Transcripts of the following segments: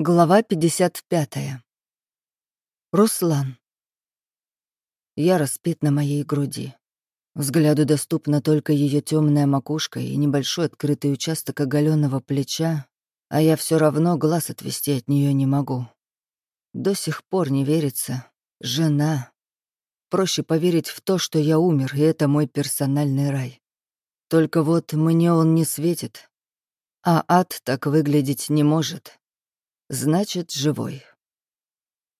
Глава 55. Руслан. Я распит на моей груди. Взгляду доступна только ее темная макушка и небольшой открытый участок оголенного плеча, а я все равно глаз отвести от нее не могу. До сих пор не верится. Жена. Проще поверить в то, что я умер, и это мой персональный рай. Только вот мне он не светит. А ад так выглядеть не может. Значит, живой.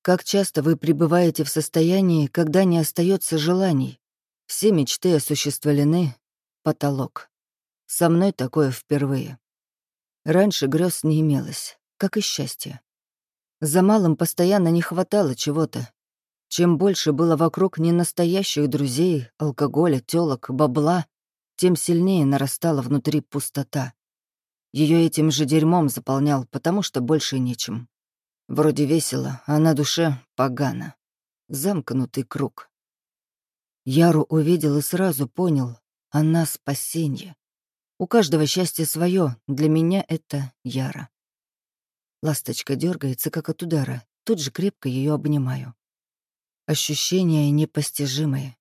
Как часто вы пребываете в состоянии, когда не остается желаний? Все мечты осуществлены. Потолок. Со мной такое впервые. Раньше грез не имелось, как и счастья. За малым постоянно не хватало чего-то. Чем больше было вокруг ненастоящих друзей, алкоголя, тёлок, бабла, тем сильнее нарастала внутри пустота. Ее этим же дерьмом заполнял, потому что больше нечем. Вроде весело, а на душе погано. Замкнутый круг. Яру увидел и сразу понял, она спасенье. У каждого счастье свое, для меня это Яра. Ласточка дергается, как от удара, тут же крепко ее обнимаю. Ощущения непостижимые.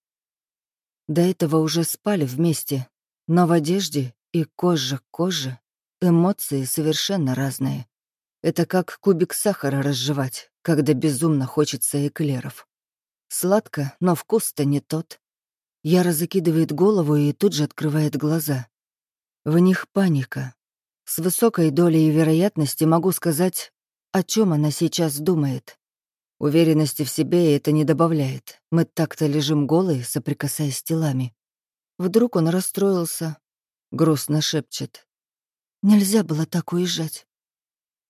До этого уже спали вместе, но в одежде и кожа к коже Эмоции совершенно разные. Это как кубик сахара разжевать, когда безумно хочется эклеров. Сладко, но вкус-то не тот. Яра закидывает голову и тут же открывает глаза. В них паника. С высокой долей вероятности могу сказать, о чем она сейчас думает. Уверенности в себе это не добавляет. Мы так-то лежим голые, соприкасаясь телами. Вдруг он расстроился. Грустно шепчет. Нельзя было так уезжать.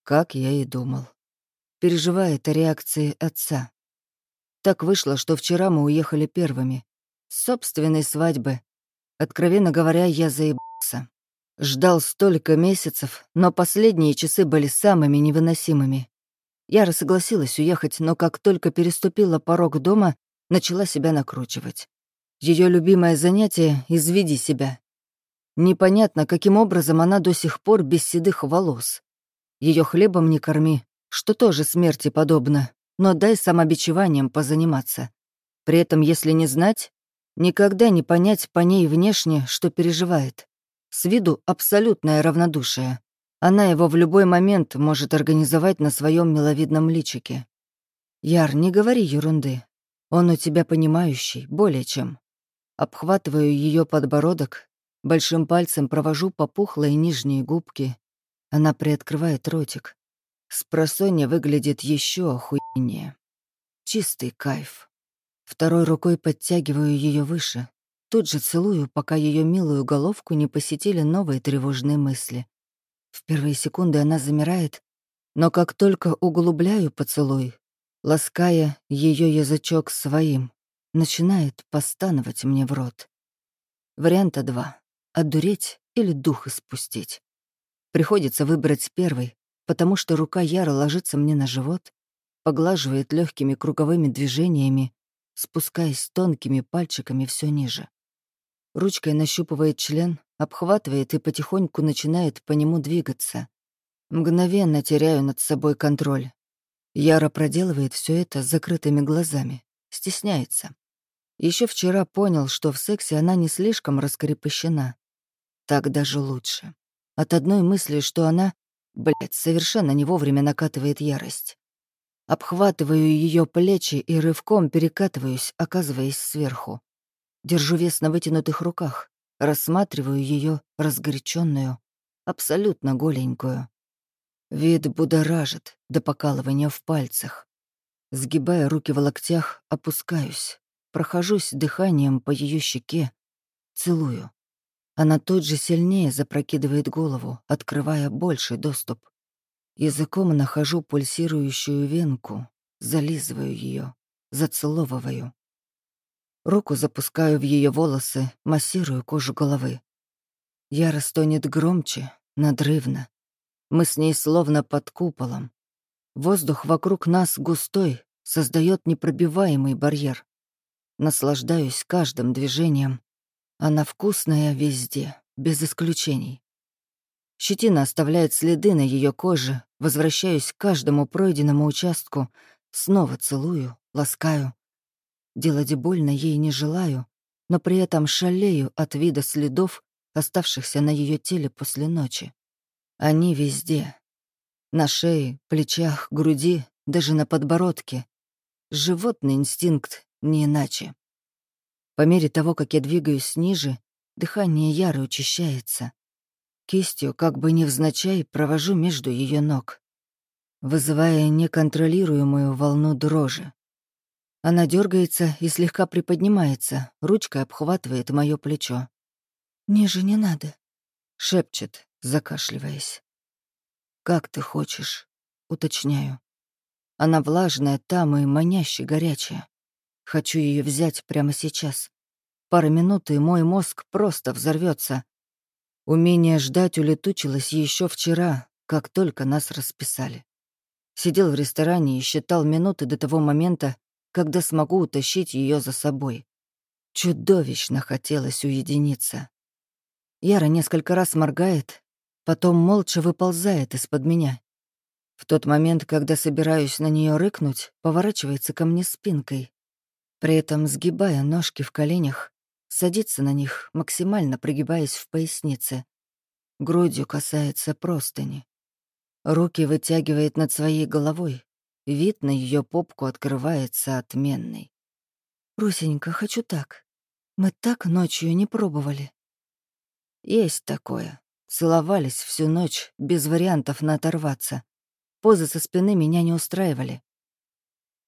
Как я и думал. Переживает о реакции отца. Так вышло, что вчера мы уехали первыми. С собственной свадьбы. Откровенно говоря, я заебался. Ждал столько месяцев, но последние часы были самыми невыносимыми. Яра согласилась уехать, но как только переступила порог дома, начала себя накручивать. Ее любимое занятие — изведи себя. Непонятно, каким образом она до сих пор без седых волос. Ее хлебом не корми, что тоже смерти подобно, но дай самобичеванием позаниматься. При этом, если не знать, никогда не понять по ней внешне, что переживает. С виду абсолютное равнодушие. Она его в любой момент может организовать на своем миловидном личике. Яр, не говори ерунды. Он у тебя понимающий, более чем. Обхватываю ее подбородок, Большим пальцем провожу по пухлой нижней губке. Она приоткрывает ротик. Спросонья выглядит еще охуеннее. Чистый кайф. Второй рукой подтягиваю ее выше. Тут же целую, пока ее милую головку не посетили новые тревожные мысли. В первые секунды она замирает, но как только углубляю поцелуй, лаская ее язычок своим, начинает постановать мне в рот. Варианта два одуреть или дух испустить. Приходится выбрать первый, потому что рука Яра ложится мне на живот, поглаживает легкими круговыми движениями, спускаясь тонкими пальчиками все ниже. Ручкой нащупывает член, обхватывает и потихоньку начинает по нему двигаться. Мгновенно теряю над собой контроль. Яра проделывает все это с закрытыми глазами, стесняется. Еще вчера понял, что в сексе она не слишком раскрепощена, так даже лучше. От одной мысли, что она, блядь, совершенно не вовремя накатывает ярость. Обхватываю ее плечи и рывком перекатываюсь, оказываясь сверху. Держу вес на вытянутых руках, рассматриваю ее разгоряченную, абсолютно голенькую. Вид будоражит до покалывания в пальцах. Сгибая руки в локтях, опускаюсь, прохожусь дыханием по ее щеке, целую. Она тут же сильнее запрокидывает голову, открывая больший доступ. Языком нахожу пульсирующую венку, зализываю ее, зацеловываю. Руку запускаю в ее волосы, массирую кожу головы. Яра стонет громче, надрывно. Мы с ней словно под куполом. Воздух вокруг нас густой, создает непробиваемый барьер. Наслаждаюсь каждым движением, она вкусная везде, без исключений. Щетина оставляет следы на ее коже, возвращаюсь к каждому пройденному участку, снова целую, ласкаю. Делать больно ей не желаю, но при этом шалею от вида следов, оставшихся на ее теле после ночи. Они везде. На шее, плечах, груди, даже на подбородке. Животный инстинкт не иначе. По мере того, как я двигаюсь ниже, дыхание Яры учащается. Кистью, как бы невзначай, провожу между ее ног, вызывая неконтролируемую волну дрожи. Она дергается и слегка приподнимается, ручкой обхватывает мое плечо. «Ниже не надо», — шепчет, закашливаясь. «Как ты хочешь», — уточняю. Она влажная там и маняще горячая. Хочу ее взять прямо сейчас. Пара минут, и мой мозг просто взорвется. Умение ждать улетучилось еще вчера, как только нас расписали. Сидел в ресторане и считал минуты до того момента, когда смогу утащить ее за собой. Чудовищно хотелось уединиться. Яра несколько раз моргает, потом молча выползает из-под меня. В тот момент, когда собираюсь на нее рыкнуть, поворачивается ко мне спинкой. При этом, сгибая ножки в коленях, садится на них, максимально прогибаясь в пояснице. Грудью касается простыни. Руки вытягивает над своей головой. Вид на ее попку открывается отменный. «Русенька, хочу так. Мы так ночью не пробовали». Есть такое. Целовались всю ночь, без вариантов на оторваться. Позы со спины меня не устраивали.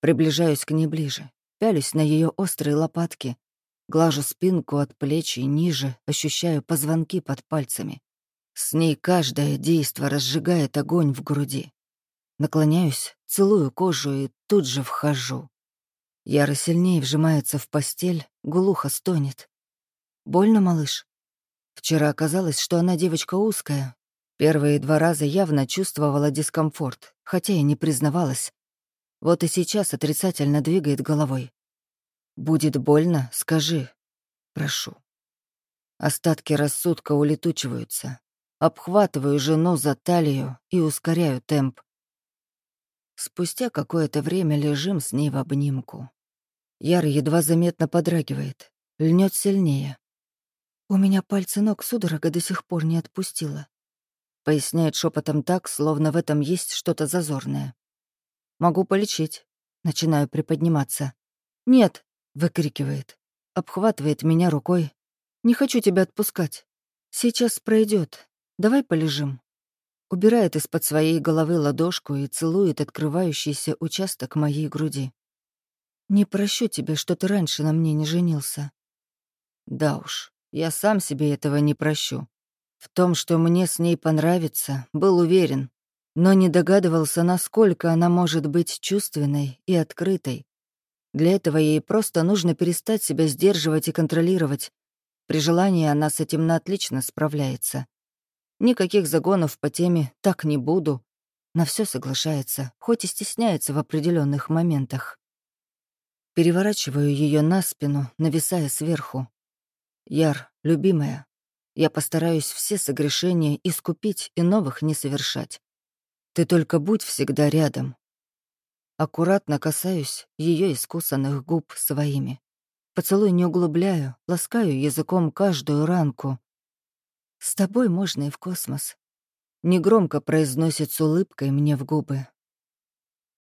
Приближаюсь к ней ближе, пялюсь на ее острые лопатки, Глажу спинку от плеч и ниже, ощущаю позвонки под пальцами. С ней каждое действо разжигает огонь в груди. Наклоняюсь, целую кожу и тут же вхожу. Яра сильнее вжимается в постель, глухо стонет. «Больно, малыш?» Вчера оказалось, что она девочка узкая. Первые два раза явно чувствовала дискомфорт, хотя и не признавалась. Вот и сейчас отрицательно двигает головой. Будет больно, скажи. Прошу. Остатки рассудка улетучиваются. Обхватываю жену за талию и ускоряю темп. Спустя какое-то время лежим с ней в обнимку. Яр едва заметно подрагивает, льнет сильнее. «У меня пальцы ног судорога до сих пор не отпустила», — поясняет шепотом так, словно в этом есть что-то зазорное. «Могу полечить», — начинаю приподниматься. «Нет», выкрикивает. Обхватывает меня рукой. «Не хочу тебя отпускать. Сейчас пройдет. Давай полежим». Убирает из-под своей головы ладошку и целует открывающийся участок моей груди. «Не прощу тебе, что ты раньше на мне не женился». «Да уж, я сам себе этого не прощу. В том, что мне с ней понравится, был уверен, но не догадывался, насколько она может быть чувственной и открытой, для этого ей просто нужно перестать себя сдерживать и контролировать. При желании она с этим на отлично справляется. Никаких загонов по теме «так не буду». На все соглашается, хоть и стесняется в определенных моментах. Переворачиваю ее на спину, нависая сверху. Яр, любимая, я постараюсь все согрешения искупить и новых не совершать. Ты только будь всегда рядом, Аккуратно касаюсь ее искусанных губ своими. Поцелуй не углубляю, ласкаю языком каждую ранку. «С тобой можно и в космос». Негромко произносит с улыбкой мне в губы,